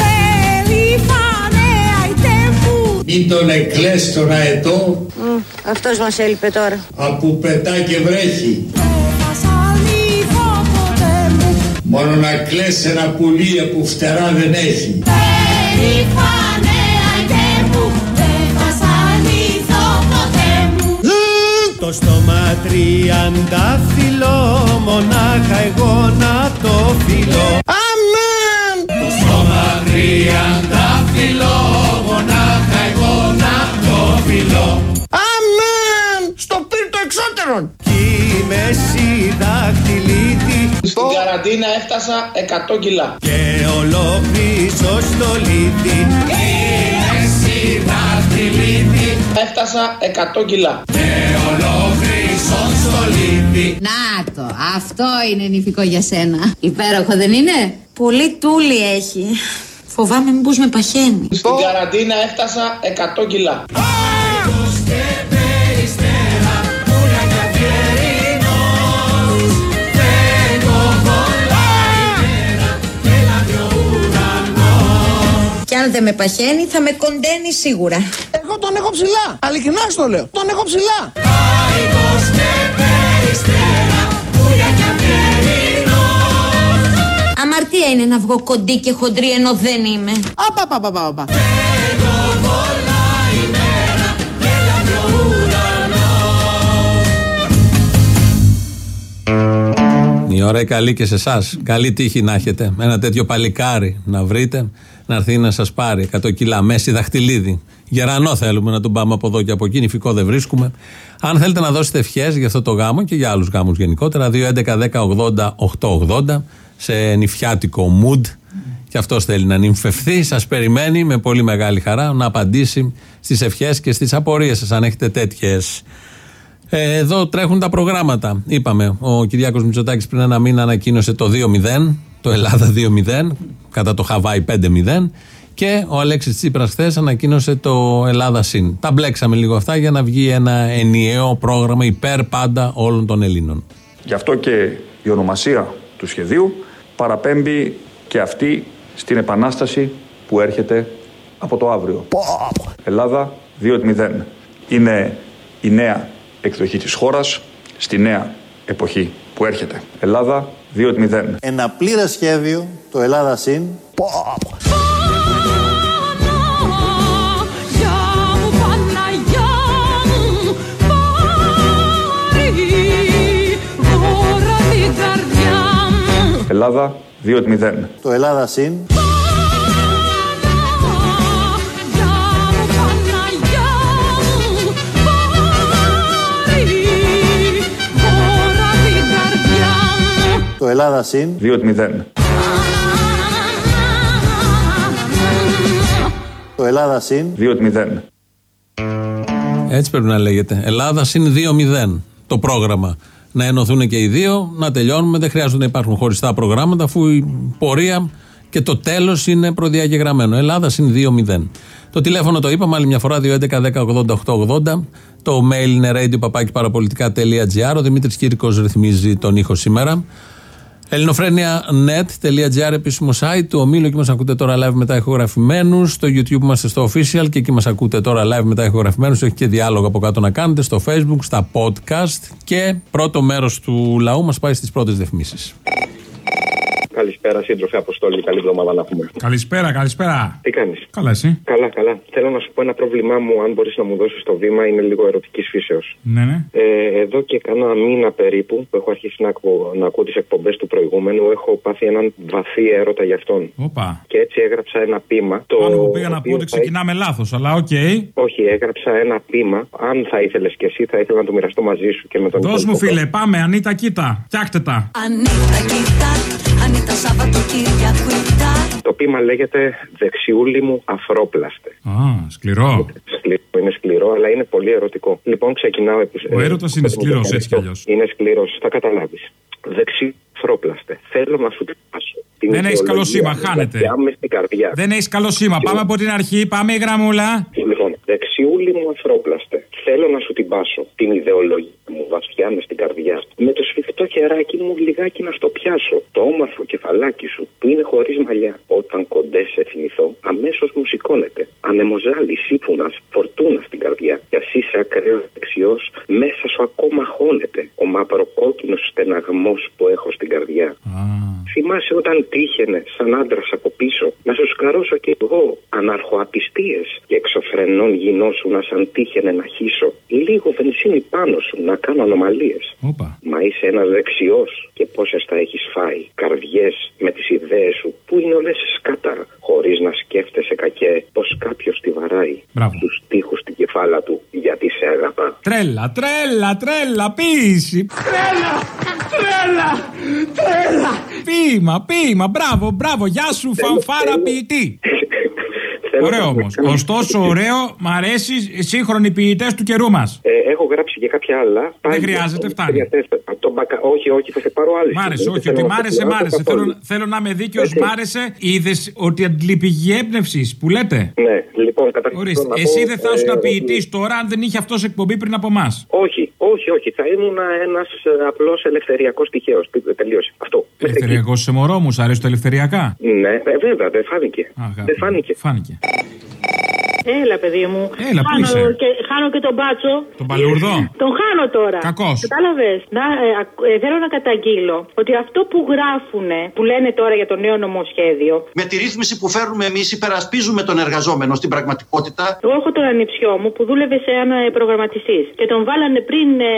Περήφανεα η τέμπου. Μην τον εκλές τον αετό Αυτός μας έλειπε τώρα. από πετά και βρέχει. Θα σ' αλήθω ποτέ μου. Μόνο να κλαις ένα πουλί που φτερά δεν έχει. Περήφανεα Το στόμα τριαντάφυλλο, μονάχα εγώ να το φιλώ. Αμέν! Το στόμα τριαντάφυλλο, μονάχα εγώ να το φιλώ. Αμέν! Στο πύρ το εξώτερον! Κι η μέση δάχτυλίτη Στην καραντίνα έφτασα 100 κιλά. και ολόκλησο στο λίθι. Κι η μέση δάχτυλίτη Έφτασα 100 κιλά. και να το, αυτό είναι νηφικό για σένα. Υπέροχο δεν είναι; Πολύ τούλι έχει. Φοβάμαι μήπως με παχαίνει. Στην καραντίνα έφτασα 100 κιλά. Και αν δεν με παχαίνει θα με κοντένει σίγουρα. Εγώ τον έχω ψηλά. Αληθινά το λέω. Τον έχω ψηλά. Αμαρτία είναι να βγω κοντή και χοντρή ενώ δεν είμαι. Απα, πα, πα, πα, πα. Η ώρα είναι καλή και σε εσάς. Καλή τύχη να έχετε. Ένα τέτοιο παλικάρι να βρείτε, να έρθει να σας πάρει 100 κιλά μέση δαχτυλίδι. Γερανό θέλουμε να τον πάμε από εδώ και από εκεί. Νηφικό δεν βρίσκουμε. Αν θέλετε να δώσετε ευχές για αυτό το γάμο και για άλλους γάμους γενικότερα, 2.11.10.80.880 σε νηφιάτικο mood. Και αυτός θέλει να νυμφευθεί. Σας περιμένει με πολύ μεγάλη χαρά να απαντήσει στις ευχές και στις απορίες σας, αν έχετε τέτοιες. Ε, εδώ τρέχουν τα προγράμματα. Είπαμε, ο Κυριάκος Μητσοτάκης πριν ένα μήνα ανακοίνωσε το 2-0, το Ελλάδα 2-0, κατά το Χαβάη 5-0. Και ο Αλέξης Τσίπρας χθες ανακοίνωσε το Ελλάδα ΣΥΝ. Τα μπλέξαμε λίγο αυτά για να βγει ένα ενιαίο πρόγραμμα υπέρ πάντα όλων των Ελλήνων. Γι' αυτό και η ονομασία του σχεδίου παραπέμπει και αυτή στην επανάσταση που έρχεται από το αύριο. Ελλάδα 2.0. Είναι η νέα εκδοχή της χώρας στη νέα εποχή που έρχεται. Ελλάδα 2.0. Ένα πλήρες σχέδιο, το Ελλάδα ΣΥΝ, Ελλάδα 2.0. το Ελλάδα ΣΥΝ, το Ελλάδα ΣΥΝ, 2.0. το Ελλάδα ΣΥΝ, 2.0. Έτσι πρέπει να λέγεται. Ελλάδα συν 2-0 το πρόγραμμα. Να ενωθούν και οι δύο, να τελειώνουμε. Δεν χρειάζεται να υπάρχουν χωριστά προγράμματα, αφού η πορεία και το τέλος είναι προδιαγεγραμμένο. Ελλάδα συν 2-0. Το τηλέφωνο το είπαμε άλλη μια φορά, 2.11.10.80.880. Το mail είναι radio.parapolitica.gr. Ο Δημήτρης Κύρκο ρυθμίζει τον ήχο σήμερα. Ελληνοφρένια.net.gr επίσημο site του ομίλου. Εκεί μας ακούτε τώρα live μετά ηχογραφημένους. Στο YouTube είμαστε στο official και εκεί μας ακούτε τώρα live μετά ηχογραφημένους. Έχει και διάλογο από κάτω να κάνετε στο Facebook, στα podcast. Και πρώτο μέρος του λαού μας πάει στις πρώτες διαφημίσεις. Καλησπέρα, σύντροφε Αποστόλη. Καλή εβδομάδα να πούμε. Καλησπέρα, καλησπέρα. Τι κάνεις; Καλά, εσύ; Καλά, καλά. Θέλω να σου πω ένα πρόβλημά μου, αν μπορείς να μου δώσεις το βήμα, είναι λίγο ερωτικής φύσεως. Ναι, ναι. Ε, εδώ και κάνα μήνα περίπου που έχω αρχίσει να, ακού, να ακούω τις εκπομπές του προηγούμενου, έχω πάθει έναν βαθύ έρωτα για αυτόν. Όπα. Και έτσι έγραψα ένα ποίημα. Το Πάνω που πήγα να πω οποίο ότι θα- ξεκινάμε λάθος, αλλά οκ. Όχι, έγραψα ένα ποίημα. Αν θα ήθελες κι εσύ, θα ήθελα να το μοιραστώ μαζί σου και με τον Δώσ' μου κόσμο. φίλε, πάμε, Ανίτα, κοίτα. Φτιάχτε τα. Ανίτα κοίτα, Ανίτα Σαββατοκύριακουίτα Το ποίημα λέγεται Δεξιούλη μου αφρόπλαστε. Α, σκληρό. Σκληρό, είναι σκληρό, αλλά είναι πολύ ερωτικό. Λοιπόν, ξεκινάω. επί- Ο ε, έρωτας είναι σκληρός, έτσι κι αλλιώς. Είναι σκληρός, θα καταλάβεις. Δεξί αφρόπλαστε. Θέλω να σου πιάσω. την Δεν έχεις καλό ιδεολογία σήμα, μου, χάνεται. βαθιά μες στην καρδιά. Δεν έχεις καλό σήμα. Πάμε από την αρχή, πάμε η γραμμούλα. Λοιπόν, δεξιούλη μου αφρόπλαστε. Θέλω να σου την πάσω. Την ιδεολογία μου βαθιά με στην καρδιά. Με το σφιχτό χεράκι μου λιγάκι να στο πιάσω. Το όμορφο κεφαλάκι σου που είναι χωρίς μαλλιά. Όταν κοντές σε θυμηθώ, αμέσως μου σηκώνεται. Ανεμοζάλι, σύμφωνας, φορτούνας στην καρδιά. Κι ας είσαι ακραίο δεξιός, μέσα σου ακόμα χώνεται. Ο μαυροκόκκινος στεναγμός που έχω στην καρδιά. Θυμάσαι όταν τύχαινε σαν άντρας από πίσω να σου σκαρώσω κι εγώ αναρχοαπιστίες και εξωφρενών γινώσουνα σαν τύχαινε να χύσω. Λίγο βενζίνη πάνω σου να κάνω ανομαλίες. Μα είσαι ένας δεξιός και πόσες θα έχεις φάει. Καρδιές με τις ιδέες σου που είναι όλες σκατά. Χωρίς να σκέφτεσαι κακέ πως κάποιος τη βαράει. Μπράβο. Του τείχου στην κεφάλα του γιατί σε αγαπά. Τρέλα, τρέλα, τρέλα, ποίηση. Τρέλα, τρέλα, τρέλα. Ποίημα, ποίημα, μπράβο, μπράβο. Γεια σου, φανφάρα ποιητή. Ωραίο όμως. Ωστόσο, ωραίο, μ' αρέσει οι σύγχρονοι ποιητές του καιρού μας. Ε, έχω γράψει και κάποια άλλα. Δεν χρειάζεται, φτάνει. Τον μπακα... Όχι, όχι, θα σε πάρω άλλη. Μ' άρεσε, στιγμή. όχι, Θέλω ότι να μ' άρεσε, σε μ' πληρώσω άρεσε. καθόλου. Θέλω, θέλω να είμαι δίκαιος, Έτσι. μ' άρεσε. Είδες ότι αντλεί πηγή έμπνευση που λέτε; Ναι, λοιπόν, καταρχήν. Ορίστε, θέλω να εσύ πω, δεν θα ήσουν ε, ποιητή τώρα αν δεν είχε αυτός εκπομπή πριν από εμάς. Όχι, όχι, όχι. Θα ήμουν ένας απλός ελευθεριακός τυχαίος. Τελείωσε. Αυτό. Μέχρι εκεί. Ελευθεριακός σε μωρό μου, σ' αρέσει το ελευθεριακά; Ναι, ε, βέβαια, δεν φάνηκε. δεν φάνηκε. Φάνηκε. Έλα, παιδί μου. Έλα, πού χάνω, είσαι; και, χάνω και τον μπάτσο. Τον παλούρδο; Τον χάνω τώρα. Κακός. Κατάλαβες; Να, ε, ακ- ε, θέλω να καταγγείλω ότι αυτό που γράφουνε, που λένε τώρα για το νέο νομοσχέδιο. Με τη ρύθμιση που φέρνουμε εμείς, υπερασπίζουμε τον εργαζόμενο στην πραγματικότητα. Εγώ έχω τον ανιψιό μου που δούλευε σε ένα προγραμματιστής και τον βάλανε πριν ε,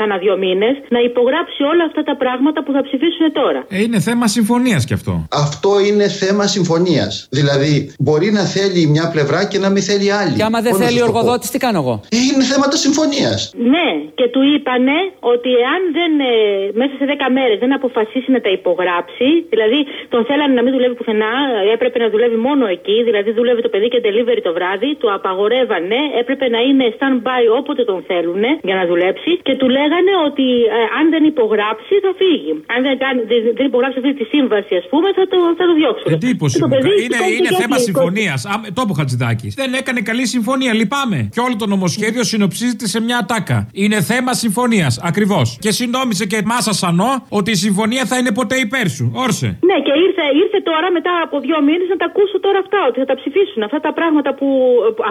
κάνα δύο μήνες να υπογράψει όλα αυτά τα πράγματα που θα ψηφίσουν τώρα. Ε, είναι θέμα συμφωνίας κι αυτό. Αυτό είναι θέμα συμφωνίας. Δηλαδή, μπορεί να θέλει μια πλευρά και να μην θέλει άλλη. Και άμα δεν Πώς να θέλει σας ο το πω. εργοδότης, τι κάνω εγώ; Είναι θέματα συμφωνίας. Ναι, και του είπανε ότι εάν δεν, ε, μέσα σε 10 μέρες δεν αποφασίσει να τα υπογράψει, δηλαδή τον θέλανε να μην δουλεύει πουθενά, ε, έπρεπε να δουλεύει μόνο εκεί, δηλαδή δουλεύει το παιδί και delivery το βράδυ, του απαγορεύανε, έπρεπε να είναι stand-by όποτε τον θέλουν για να δουλέψει και του λέγανε ότι ε, αν δεν υπογράψει θα φύγει. Αν δεν, κάνει, δεν, δεν υπογράψει αυτή τη σύμβαση, ας πούμε, θα το, θα το διώξουν. Εντύπωση Και το μου. παιδί Είναι, σηκώθηκε είναι και θέμα έφυγε. συμφωνίας. Το είπε ο Χατζηδάκης. Δεν έκανε καλή συμφωνία. Λυπάμαι. Και όλο το νομοσχέδιο συνοψίζεται σε μια ατάκα. Είναι θέμα συμφωνίας. Ακριβώς. Και συνόμισε και μάσα σανό ότι η συμφωνία θα είναι ποτέ υπέρ σου. Όρσε. Ναι, και ήρθε, ήρθε τώρα μετά από δύο μήνες να τα ακούσω τώρα αυτά, ότι θα τα ψηφίσουν. Αυτά τα πράγματα που,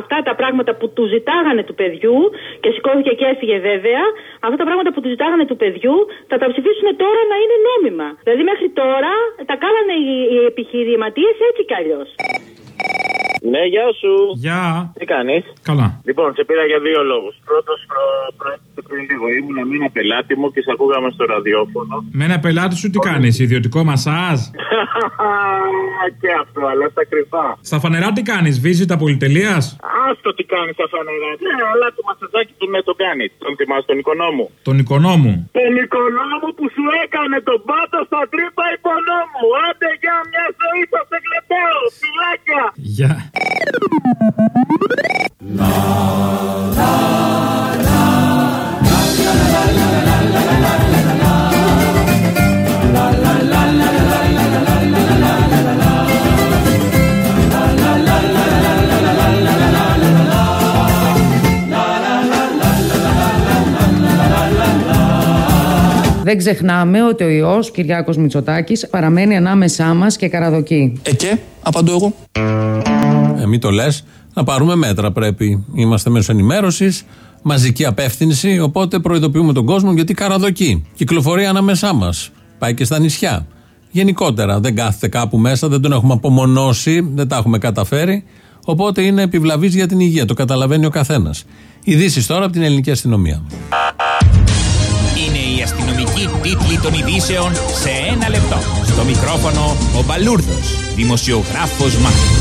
αυτά τα πράγματα που του ζητάγανε του παιδιού και σηκώθηκε και έφυγε βέβαια, αυτά τα πράγματα που του ζητάγανε του παιδιού θα τα ψηφίσουν τώρα να είναι νόμιμα. Δηλαδή μέχρι τώρα τα κάνανε οι, οι επιχειρηματίες έτσι κι αλλιώς. Ναι, γεια σου. Γεια. Τι κάνεις; Καλά. Λοιπόν, σε πήρα για δύο λόγους. Πρώτος, προέρχεται πριν λίγο. Ήμουν με ένα πελάτη μου και σε ακούγαμε στο ραδιόφωνο. Με ένα πελάτη σου τι κάνεις, ιδιωτικό μασάζ; [laughs] και αυτό, αλλά στα κρυφά. Στα φανερά τι κάνεις, βίζεις τα πολυτελείας; Άστο τι κάνεις στα φανερά. Ναι, αλλά το μασαζάκι του ναι το κάνεις. Τον θυμάσαι τον οικονόμου. Τον οικονόμου. Τον οικονόμου που σου έκανε τον πάτο στα τρύπα υπονόμου. Άντε για μια ζωή θα σε κλεπάω. Φιλάκια. Γεια. Δεν ξεχνάμε ότι ο ιός Κυριάκος Μητσοτάκης παραμένει ανάμεσά μας και καραδοκεί. Ε, και, απαντώ εγώ. Ε, μην το λες. Να πάρουμε μέτρα πρέπει. Είμαστε μέσω ενημέρωσης, μαζική απεύθυνση. Οπότε προειδοποιούμε τον κόσμο γιατί καραδοκεί. Κυκλοφορεί ανάμεσά μας. Πάει και στα νησιά. Γενικότερα δεν κάθεται κάπου μέσα, δεν τον έχουμε απομονώσει, δεν τα έχουμε καταφέρει. Οπότε είναι επιβλαβής για την υγεία. Το καταλαβαίνει ο καθένας. Ειδήσεις τώρα από την ελληνική αστυνομία. Είναι η αστυνομική τίτλη των ειδήσεων σε ένα λεπτό. Στο μικρόφωνο ο Μπαλούρδος, δημοσιογράφος Μάρκος.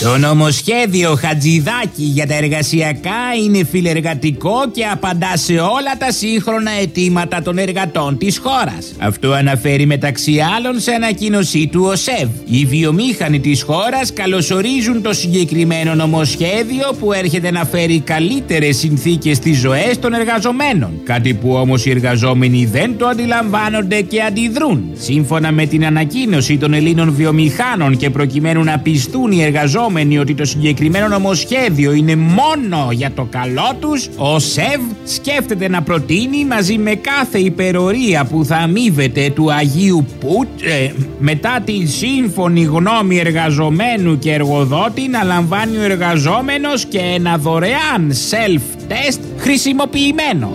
Το νομοσχέδιο Χατζηδάκη για τα εργασιακά είναι φιλεργατικό και απαντά σε όλα τα σύγχρονα αιτήματα των εργατών της χώρας. Αυτό αναφέρει μεταξύ άλλων σε ανακοίνωσή του ο ΣΕΒ. Οι βιομήχανοι της χώρας καλωσορίζουν το συγκεκριμένο νομοσχέδιο που έρχεται να φέρει καλύτερες συνθήκες στις ζωές των εργαζομένων. Κάτι που όμως οι εργαζόμενοι δεν το αντιλαμβάνονται και αντιδρούν. Σύμφωνα με την ανακοίνωση των Ελλήνων βιομηχάνων και προκειμένου να πιστούν οι εργαζόμενοι ότι το συγκεκριμένο νομοσχέδιο είναι μόνο για το καλό τους, ο ΣΕΒ σκέφτεται να προτείνει μαζί με κάθε υπερορία που θα αμείβεται του Αγίου Πουτ ε, μετά τη σύμφωνη γνώμη εργαζομένου και εργοδότη να λαμβάνει ο εργαζόμενος και ένα δωρεάν self-test χρησιμοποιημένο.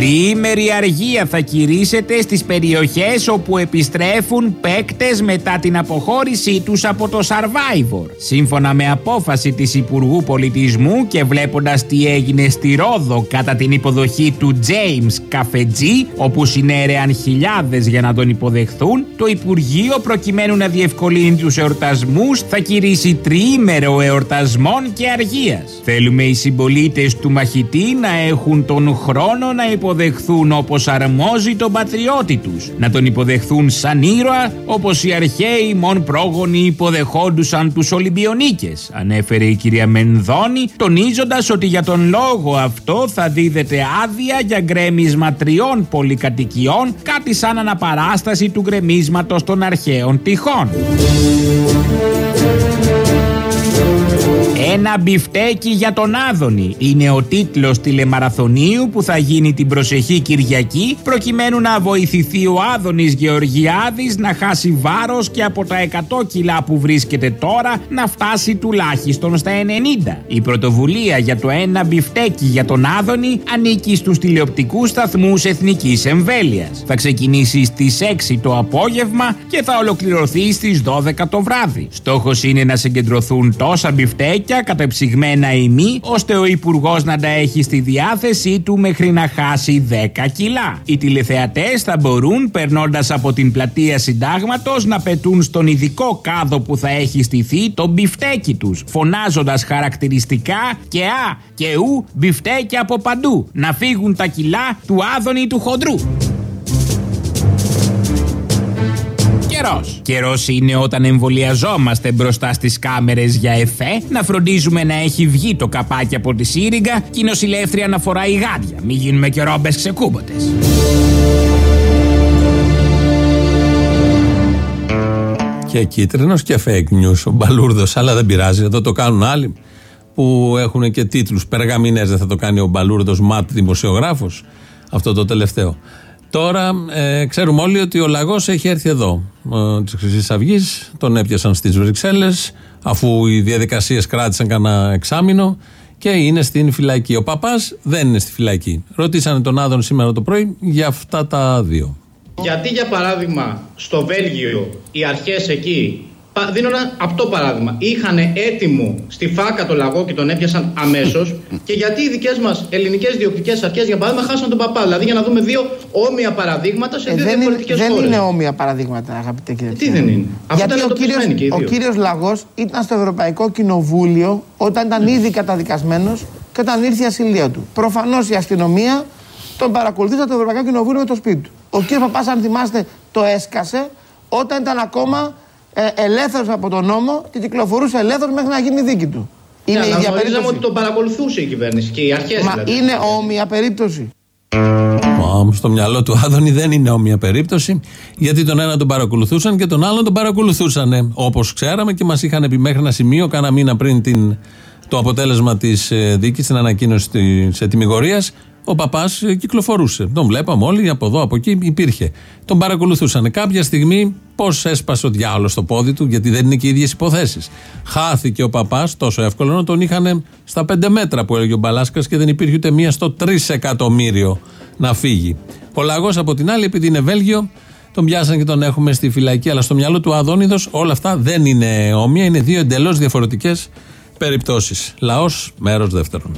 Τριήμερη αργία θα κηρύσσεται στις περιοχές όπου επιστρέφουν παίκτες μετά την αποχώρησή τους από το Survivor. Σύμφωνα με απόφαση της Υπουργού Πολιτισμού και βλέποντας τι έγινε στη Ρόδο κατά την υποδοχή του James Καφετζή, όπου συνέρεαν χιλιάδες για να τον υποδεχθούν, το Υπουργείο προκειμένου να διευκολύνει τους εορτασμούς θα κηρύσει τριήμερο εορτασμών και αργίας. Θέλουμε οι συμπολίτες του μαχητή να έχουν τον χρόνο να υποδεχθούν υποδεχθούν όπως αρμόζει τον πατριώτη τους. Να τον υποδεχθούν σαν ήρωα όπως οι αρχαίοι μον πρόγονοι υποδεχόντουσαν τους Ολυμπιονίκες. Ανέφερε η κυρία Μενδώνη τονίζοντας ότι για τον λόγο αυτό θα δίδεται άδεια για γκρέμισμα τριών πολυκατοικιών κάτι σαν αναπαράσταση του γκρεμίσματος των αρχαίων τυχών. Ένα μπιφτέκι για τον Άδωνη είναι ο τίτλος τηλεμαραθωνίου που θα γίνει την προσεχή Κυριακή προκειμένου να βοηθηθεί ο Άδωνης Γεωργιάδης να χάσει βάρος και από τα 100 κιλά που βρίσκεται τώρα να φτάσει τουλάχιστον στα 90. Η πρωτοβουλία για το ένα μπιφτέκι για τον Άδωνη ανήκει στους τηλεοπτικούς σταθμούς εθνικής εμβέλειας. Θα ξεκινήσει στις 6 το απόγευμα και θα ολοκληρωθεί στις 12 το βράδυ. Στόχος είναι να συγκεντρωθούν τόσα μπιφτέκια κατεψυγμένα ή μη, ώστε ο Υπουργός να τα έχει στη διάθεσή του μέχρι να χάσει 10 κιλά. Οι τηλεθεατές θα μπορούν, περνώντας από την πλατεία Συντάγματος, να πετούν στον ειδικό κάδο που θα έχει στηθεί το μπιφτέκι τους, φωνάζοντας χαρακτηριστικά και α και ου μπιφτέκι από παντού. Να φύγουν τα κιλά του άδωνη του χοντρού. Καιρός. Καιρός είναι όταν εμβολιαζόμαστε μπροστά στις κάμερες για εφέ, να φροντίζουμε να έχει βγει το καπάκι από τη σύριγγα και η νοσηλεύτρια να φοράει γάντια. Μην γίνουμε και ρόμπες ξεκούμποτες. Και κίτρινος και fake news ο Μπαλούρδος. Αλλά δεν πειράζει, εδώ το κάνουν άλλοι που έχουν και τίτλους. Περγαμηνέ δεν θα το κάνει ο Μπαλούρδος ματ δημοσιογράφος. Αυτό το τελευταίο. Τώρα ε, ξέρουμε όλοι ότι ο λαγός έχει έρθει εδώ. Ε, Της Χρυσής Αυγής τον έπιασαν στις Βρυξέλλες, αφού οι διαδικασίες κράτησαν κανένα εξάμεινο και είναι στην φυλακή. Ο παπάς δεν είναι στη φυλακή. Ρωτήσανε τον Άδων σήμερα το πρωί για αυτά τα δύο. Γιατί για παράδειγμα στο Βέλγιο οι αρχές εκεί πα- Δίνω ένα απτό παράδειγμα. Είχαν έτοιμο στη φάκα το λαγό και τον έπιασαν αμέσως. [laughs] και γιατί οι δικές μας ελληνικές διοκτικές αρχές, για παράδειγμα, χάσαν τον παπά. Δηλαδή για να δούμε δύο όμοια παραδείγματα σε Ε, δύο δεν είναι, διαφορετικές δεν χώρες. είναι όμοια παραδείγματα, αγαπητέ κύριε Τι δεν είναι; Αφού Γιατί ήταν ο κύριος, εντοπισμένοι και οι ο δύο. κύριος Λαγός ήταν στο Ευρωπαϊκό Κοινοβούλιο όταν ήταν ήδη καταδικασμένος και όταν ήρθε η ασυλία του. Προφανώς η αστυνομία τον παρακολουθούσε από το Ευρωπαϊκό Κοινοβούλιο με το σπίτι του. Ο κύριος Παπάς, αν θυμάστε, το έσκασε όταν ήταν ακόμα ε, ελεύθερος από τον νόμο και κυκλοφορούσε ελεύθερος μέχρι να γίνει η δίκη του. Ναι, Είναι η αλλά ίδια γνωρίζαμε περίπτωση. ότι τον παρακολουθούσε η κυβέρνηση και οι αρχές Μα δηλαδή. είναι όμοια περίπτωση. Μα, στο μυαλό του Άδωνη δεν είναι όμοια περίπτωση, γιατί τον ένα τον παρακολουθούσαν και τον άλλον τον παρακολουθούσαν. Όπως ξέραμε και μας είχαν πει μέχρι ένα σημείο, κάνα μήνα πριν την, το αποτέλεσμα της δίκης, την ανακοίνωση της ετοιμιγορία, ο παπάς κυκλοφορούσε. Τον βλέπαμε όλοι από εδώ, από εκεί υπήρχε. Τον παρακολουθούσαν. Κάποια στιγμή, πώς έσπασε ο διάολος στο πόδι του, γιατί δεν είναι και οι ίδιες υποθέσεις. Χάθηκε ο παπάς τόσο εύκολο, ενώ τον είχαν στα πέντε μέτρα που έλεγε ο Μπαλάσκας και δεν υπήρχε ούτε μία στο τρισεκατομμύριο να φύγει. Ο λαγός από την άλλη, επειδή είναι Βέλγιο, τον πιάσαν και τον έχουμε στη φυλακή. Αλλά στο μυαλό του Αδόνιδος όλα αυτά δεν είναι όμοια, είναι δύο εντελώς διαφορετικές περιπτώσεις. Λαός, μέρος δεύτερον.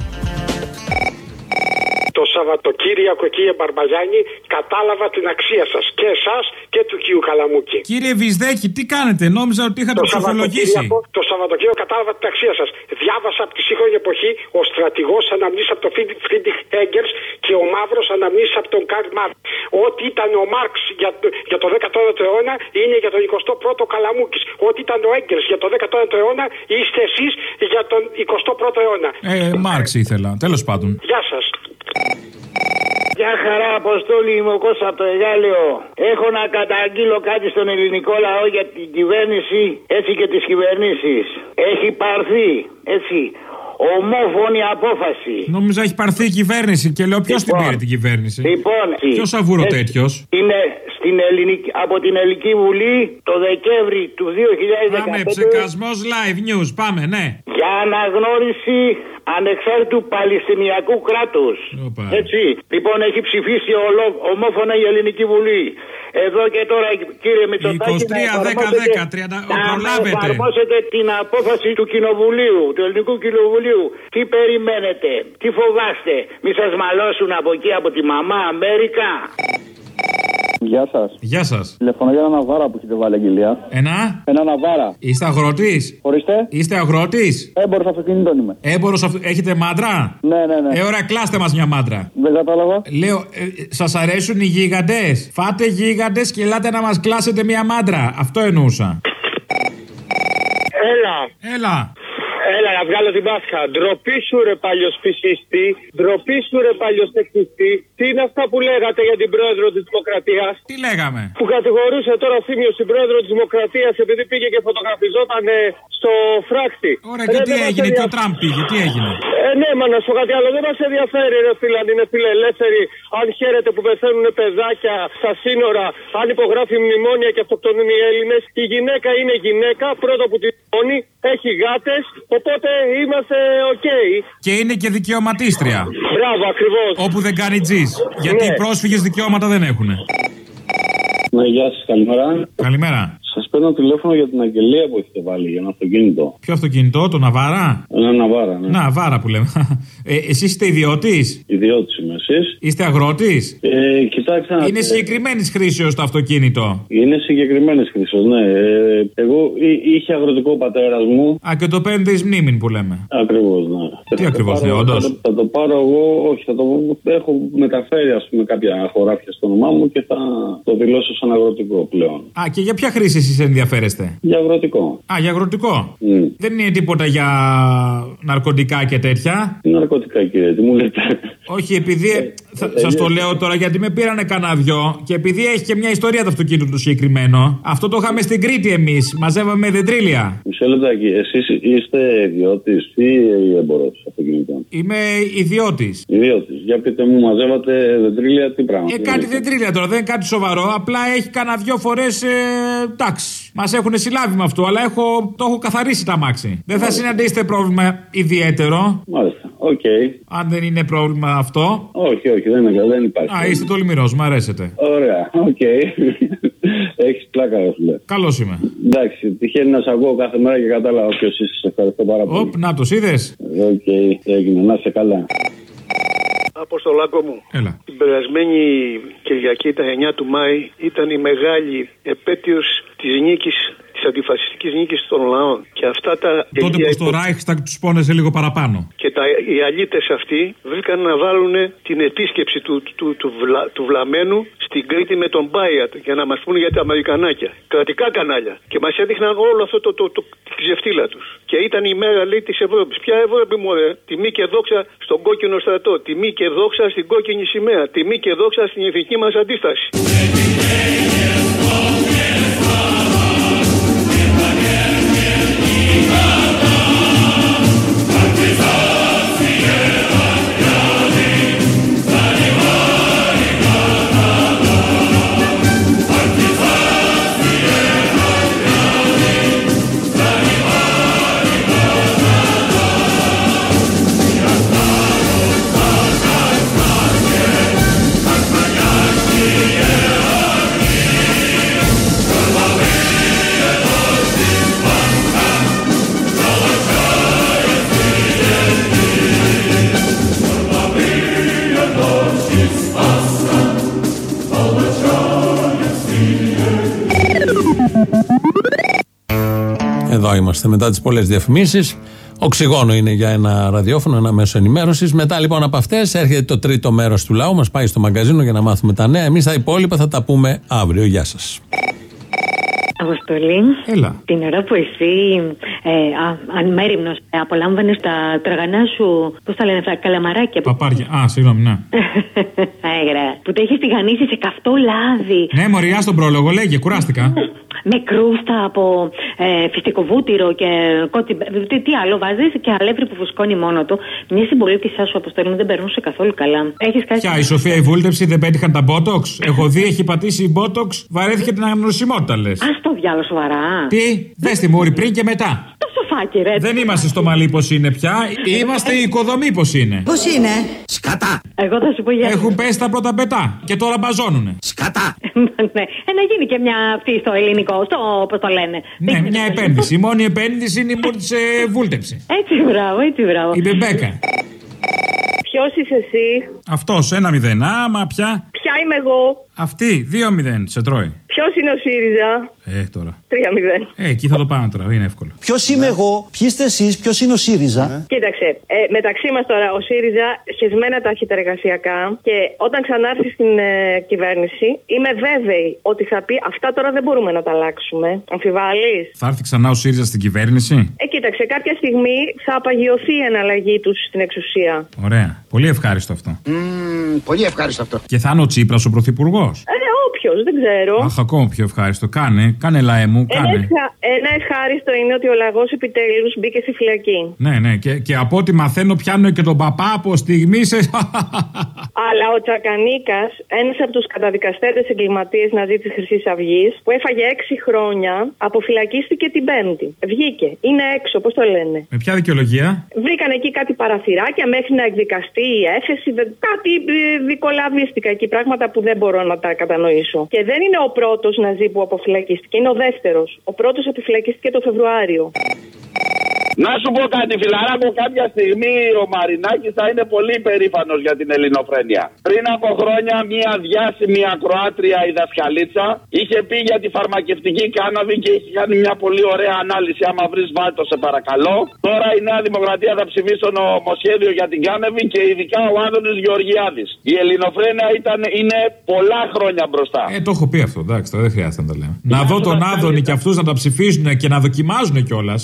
Το Σαββατοκύριακο, κύριε Μπαρμπαγιάννη, κατάλαβα την αξία σας και εσάς και του κύριου Καλαμούκη. Κύριε Βυσδέκη, τι κάνετε, νόμιζα ότι είχατε Το ψηφολογήσει. Σαββατοκύριακο, το Σαββατοκύριακο κατάλαβα την αξία σας. Διάβασα από τη σύγχρονη εποχή ο στρατηγός αναμνήσει από τον Φρίντριχ Ένγκελς και ο μαύρος αναμνήσει από τον Καρλ Μαρξ. Ό,τι ήταν ο Μαρξ για, το- για το 19ο αιώνα είναι για τον 21ο Καλαμούκης. Ό,τι ήταν ο Έγκερς για το 19ο αιώνα είστε εσείς για τον 21ο αιώνα. Ε, Μάρξ ήθελα, τέλος πάντων. Γεια σας. Γεια χαρά, Αποστόλη, είμαι ο Κώστας από το Εγάλεο. Έχω να καταγγείλω κάτι στον ελληνικό λαό για την κυβέρνηση, έτσι και τις κυβερνήσεις. Έχει πάρθει, έτσι, ομόφωνη απόφαση. Νόμιζα έχει πάρθει η κυβέρνηση και λέω ποιος την πήρε την κυβέρνηση; Λοιπόν, Ποιος αβούρο ε, τέτοιος; Είναι στην ελληνική, από την Ελληνική Βουλή το Δεκέμβρη του 2015 Πάμε, ψεκασμός live news, πάμε, ναι. για αναγνώριση ανεξάρτητου Παλαιστινιακού κράτους. Έτσι. Λοιπόν, έχει ψηφίσει ολο- ομόφωνα η Ελληνική Βουλή. Εδώ και τώρα, κύριε Μητσοτάκη, 23, 10, 10, 30, να προλάβετε. εφαρμόσετε την απόφαση του Κοινοβουλίου, του Ελληνικού Κοινοβουλίου. Τι περιμένετε, τι φοβάστε, μη σας μαλώσουν από εκεί από τη μαμά Αμέρικα. Γεια σας. Γεια σας. Τηλεφωνώ για ένα ναβάρα που έχετε βάλει αγγελία. Ένα; Ένα ναβάρα. Είστε αγρότης; Ορίστε. Είστε αγρότης; Έμπορος αυτοκινήτων είμαι. Έμπορος αυτο... Έχετε μάντρα; Ναι, ναι, ναι. Ε, ωραία, κλάστε μας μια μάντρα. Δεν κατάλαβα. Λέω, ε, σας αρέσουν οι γίγαντες; Φάτε γίγαντες και ελάτε να μας κλάσετε μια μάντρα. Αυτό εννοούσα. Έλα. Έλα. Έλα να βγάλω την Πάσχα. Ντροπή σου ρε παλιοσφυσίστη. Ντροπή σου ρε παλιοσεξιστή. Τι είναι αυτά που λέγατε για την πρόεδρο της Δημοκρατίας; Τι λέγαμε; Που κατηγορούσε τώρα θύμιο την πρόεδρο της Δημοκρατίας επειδή πήγε και φωτογραφιζόταν ε, στο φράκτη. Ωραία, και τι έγινε, και ο Τραμπ πήγε, τι έγινε; Ε, ναι, μα να σου πω κάτι άλλο. Δεν μας ενδιαφέρει, ρε φίλε, αν είναι φιλελεύθεροι, αν χαίρεται που πεθαίνουν παιδάκια στα σύνορα, αν υπογράφει μνημόνια και αυτοκτονούν οι Έλληνες. Η γυναίκα είναι γυναίκα, πρώτο που τη μόνη, έχει γάτες, οπότε είμαστε οκ. Και είναι και δικαιωματίστρια. Μπράβο, ακριβώς. Όπου δεν κάνει τζιζ. Γιατί οι πρόσφυγες δικαιώματα δεν έχουν. Ναι, γεια σας, καλημέρα. Καλημέρα. Σας παίρνω τηλέφωνο για την αγγελία που έχετε βάλει για ένα αυτοκίνητο. Ποιο αυτοκίνητο, το Ναβάρα; Ένα Ναβάρα, ναι. Να, βάρα που λέμε. [laughs] Ε, Εσείς είστε ιδιώτης; Ιδιώτης είμαι εσείς; Είστε αγρότης; Ε, κοιτάξτε. να Είναι δείτε. συγκεκριμένης χρήσεως το αυτοκίνητο; Είναι συγκεκριμένης χρήση, ναι. Ε, εγώ εί- είχε αγροτικό πατέρα μου. Α, και το παίρνετε εις μνήμην που λέμε. Ακριβώς, ναι. Τι Θα το ακριβώς, πάρω- ναι, όντως. Θα, το- θα το πάρω εγώ, όχι, θα το έχω μεταφέρει ας πούμε κάποια χωράφια στο όνομά μου και θα το δηλώσω σαν αγροτικό πλέον. Α, και για ποια χρήση εσείς ενδιαφέρεστε; Για αγροτικό. Α, για αγροτικό. Mm. Δεν είναι τίποτα για ναρκωτικά και τέτοια; Τι ναρκωτικά κύριε, τι μου λέτε. Όχι, επειδή. θα, σας το λέω τώρα γιατί με πήρανε κανένα δυο και επειδή έχει και μια ιστορία το αυτοκίνητο το συγκεκριμένο. Αυτό το είχαμε στην Κρήτη εμείς. Μαζεύαμε δεντρίλια. Μισό λεπτάκι, εσείς είστε ιδιώτης ή έμπορος αυτοκινητών. Είμαι ιδιώτης. Ιδιώτης. Για πείτε μου, μαζεύατε δεντρίλια, τι πράγμα; Ε, τι κάτι είναι. δεντρίλια τώρα, δεν είναι κάτι σοβαρό. Απλά έχει κανένα δυο φορές. Ε, εντάξει. Μας έχουν συλλάβει με αυτό, αλλά έχω, το έχω καθαρίσει τ' αμάξι. Δεν θα συναντήσετε πρόβλημα ιδιαίτερο. Μάλιστα, οκ. Αν δεν είναι πρόβλημα αυτό. Όχι, όχι, δεν, είναι, δεν υπάρχει. Α, είστε τολμηρός, μου αρέσετε. Ωραία, οκ. Έχεις πλάκα, ρε φίλε. Καλός είμαι. Εντάξει, τυχαίνει να σε ακούω κάθε μέρα και κατάλαβα ποιος είσαι. Σε ευχαριστώ πάρα πολύ. Οπ, να το είδες. Οκ, έγινε. Να είσαι καλά. Αποστολάκο μου. Έλα. Την περασμένη Κυριακή, τα 9 του Μάη, ήταν η μεγάλη επέτειος της νίκης, της αντιφασιστικής νίκης των λαών. Και αυτά τα Τότε Αγία που στο υπο- Ράιχσταγ τους πόνεσε λίγο παραπάνω. και τα, οι αλήτες αυτοί βρήκαν να βάλουν την επίσκεψη του, του, του, βλα- του βλαμένου στην Κρήτη με τον Μπάιατ για να μας πούνε για τα Αμερικανάκια. Κρατικά κανάλια. Και μας έδειχναν όλο αυτό το, το, το, τη ξεφτύλα τους. Και ήταν η μέρα λέει της Ευρώπης. Ποια Ευρώπη μου ρε. Τιμή και δόξα στον κόκκινο στρατό. Τιμή και δόξα στην κόκκινη σημαία. Τιμή και δόξα στην εθνική μας αντίσταση. Εδώ είμαστε μετά τις πολλές διαφημίσεις. Οξυγόνο είναι για ένα ραδιόφωνο, ένα μέσο ενημέρωσης. Μετά λοιπόν από αυτές έρχεται το τρίτο μέρος του λαού. Μας πάει στο μαγκαζίνο για να μάθουμε τα νέα. Εμείς τα υπόλοιπα θα τα πούμε αύριο. Γεια σας. Αποστολή. Έλα. Την ώρα που εσύ, ε, α, ανμέριμνος, ε, απολάμβανες τα τραγανά σου, πώς τα λένε αυτά, καλαμαράκια. που- Παπάρια. Α, συγγνώμη, ναι. [laughs] Έγρα. Που τα έχεις τηγανίσει σε καυτό λάδι. ναι, μωριά στον πρόλογο, λέγε, κουράστηκα. [laughs] Με κρούστα από ε, φυστικό βούτυρο και κότσι. Τι, τι άλλο βάζεις; Και αλεύρι που φουσκώνει μόνο του. Μια συμπολίτησά σου αποστολή μου δεν περνούσε καθόλου καλά. Έχεις κάτι; Ποια, η Σοφία η βούλτεψη δεν πέτυχαν τα μπότοξ. Έχω δει, έχει πατήσει η μπότοξ, βαρέθηκε την αναγνωσιμότητα λες. Α το διάλογο σοβαρά. Τι, δες τη μούρη πριν και μετά. Το σοφάκι, ρε. Δεν είμαστε στο μαλλί πώς είναι πια. Είμαστε η οικοδομή πώς είναι. Πώς είναι; Σκατά. Εγώ θα σου πω για. Έχουν πέσει τα πρώτα πετά και τώρα μπαζώνουνε. Σκατά. ναι. Ε, να γίνει και μια αυτή στο ελληνικό, στο πώ το λένε. Ναι, μια επένδυση. Η μόνη επένδυση είναι η μούρη της βούλτεψη. Έτσι, μπράβο, έτσι, μπράβο. Η μπεμπέκα. Ποιος είσαι εσύ, Αυτός, ένα μηδέν. Άμα πια. Ποια είμαι εγώ, Αυτή, δύο μηδέν, σε τρώει. Ποιος είναι ο ΣΥΡΙΖΑ, Ε, τώρα. 3-0. Ε, εκεί θα το πάμε τώρα, είναι εύκολο. Ποιος είμαι εγώ, ποιοι είστε εσείς, ποιος είναι ο ΣΥΡΙΖΑ; Κοίταξε, ε, μεταξύ μας τώρα ο ΣΥΡΙΖΑ σχεσμένα τα έχει τα εργασιακά και όταν ξανάρθει στην ε, κυβέρνηση είμαι βέβαιη ότι θα πει αυτά τώρα δεν μπορούμε να τα αλλάξουμε. Αμφιβάλλεις; Θα έρθει ξανά ο ΣΥΡΙΖΑ στην κυβέρνηση; Ε, κοίταξε, κάποια στιγμή θα απαγιωθεί η εναλλαγή τους στην εξουσία. Ωραία. Πολύ ευχάριστο αυτό. πολύ ευχάριστο αυτό. Και θα είναι ο Τσίπρας ο πρωθυπουργός. Ε, όποιο, δεν ξέρω. Αχ, ακόμα πιο ευχάριστο. Κάνε, κάνε λαέ μου, Ένα, κάνε. ευχα- ένα ευχάριστο είναι ότι ο λαγός επιτέλους μπήκε στη φυλακή. Ναι, ναι, και, και από ό,τι μαθαίνω πιάνω και τον παπά από στιγμής σε. [laughs] Αλλά ο Τσακανίκας, ένας από τους καταδικαστέντες εγκληματίες ναζί της Χρυσής Αυγής, που έφαγε έξι χρόνια, αποφυλακίστηκε την Πέμπτη. Βγήκε. Είναι έξω, πώς το λένε. Με ποια δικαιολογία; Βρήκαν εκεί κάτι παραθυράκια μέχρι να εκδικαστεί η έφεση. δε- Κάτι ε, δικολαβίστηκα εκεί, πράγματα που δεν μπορώ να τα κατανοήσω. Και δεν είναι ο πρώτος Ναζί που αποφυλακίστηκε, είναι ο δεύτερος. Ο πρώτος αποφυλακίστηκε το Φεβρουάριο. Να σου πω κάτι, φιλαράκο, κάποια στιγμή ο Μαρινάκης θα είναι πολύ περήφανος για την ελληνοφρένεια. Πριν από χρόνια, μια διάσημη ακροάτρια η δασκαλίτσα είχε πει για τη φαρμακευτική κάναβη και είχε κάνει μια πολύ ωραία ανάλυση. Άμα βρεις, βάλτο, σε παρακαλώ. Τώρα η Νέα Δημοκρατία θα ψηφίσει το νομοσχέδιο για την κάναβη και ειδικά ο Άδωνης Γεωργιάδης. Η ελληνοφρένεια ήταν, είναι πολλά χρόνια μπροστά. Ε, το έχω πει αυτό, εντάξει, τώρα δεν χρειάζεται να το λέμε. Να δω τον Άδωνη και αυτούς να τα ψηφίζουν και να δοκιμάζουν κιόλας.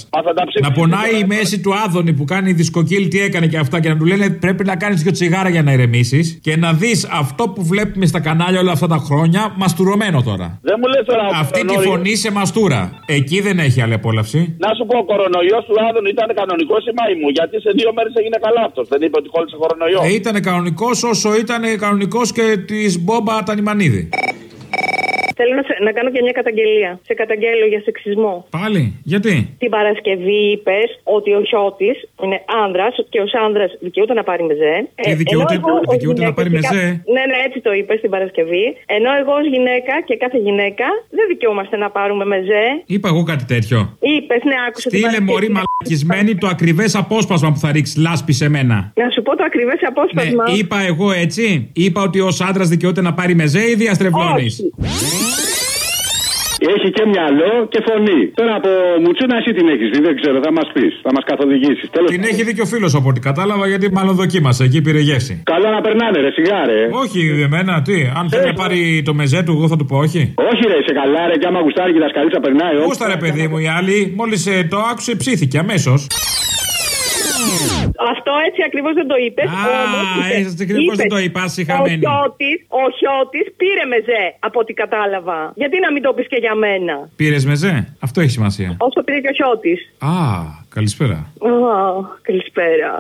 Να πονάει η μέση του Άδωνη που κάνει δισκοκύλ τι έκανε και αυτά και να του λένε πρέπει να κάνεις δυο τσιγάρα για να ηρεμήσεις και να δεις αυτό που βλέπουμε στα κανάλια όλα αυτά τα χρόνια μαστουρωμένο τώρα. Δεν μου λες τώρα. ο Αυτή τη κορονοϊός- φωνή σε μαστούρα. Εκεί δεν έχει άλλη απόλαυση. Να σου πω, ο κορονοϊός του Άδων ήταν κανονικό ή μου, γιατί σε δύο μέρες έγινε καλά αυτός. Δεν είπε ότι κόλλησε κορονοϊό. Ε, ήταν κανονικός όσο ήταν κανονικός και της Μπόμπα Τανιμανίδη. Θέλω να, σε- να κάνω και μια καταγγελία. Σε καταγγέλω για σεξισμό. Πάλι, γιατί; Την Παρασκευή είπες ότι ο Χιώτης είναι άνδρας και ως άνδρας δικαιούται να πάρει μεζέ. Και δικαιούται- ενώ εγώ ως δικαιούται να γυναίκα πάρει και μεζέ. κα- Ναι, ναι, έτσι το είπες την Παρασκευή. Ενώ εγώ ως γυναίκα και κάθε γυναίκα δεν δικαιούμαστε να πάρουμε μεζέ. Είπα εγώ κάτι τέτοιο. Είπες, ναι, άκουσα την Στείλε Παρασκευή. μωρή μαλακισμένη το ακριβές απόσπασμα που θα ρίξει λάσπη σε μένα. Να σου πω το ακριβές απόσπασμα. Ναι, είπα εγώ έτσι. Είπα ότι ως άντρα δικαιούται να πάρει μεζέ ή διαστρεβλώνεις. Έχει και μυαλό και φωνή. Τώρα από Μουτσούνα εσύ την έχεις δει, δεν ξέρω, θα μας πεις, θα μας καθοδηγήσεις. Την έχει δει και ο φίλος από ό,τι κατάλαβα γιατί μάλλον δοκίμασε. Εκεί πήρε γεύση. Καλά να περνάνε, ρε, σιγά, ρε. Όχι, εμένα τι. Αν θέλει να πάρει το μεζέ του, εγώ θα του πω όχι. Όχι, ρε, σε καλά, ρε, και άμα γουστάρει και η δασκαλίτσα περνάει. όχι. Πούστα ρε παιδί μου η άλλη, μόλις το άκουσε ψήθηκε αμέσως. Αυτό έτσι ακριβώς δεν το είπες. έτσι ακριβώς δεν το είπα, είσαι χαμένη. Ο Χιώτη πήρε μεζέ από ό,τι κατάλαβα. Γιατί να μην το πεις και για μένα; Πήρες μεζέ, αυτό έχει σημασία. Όσο πήρε και ο Χιώτη. Α, καλησπέρα. καλησπέρα.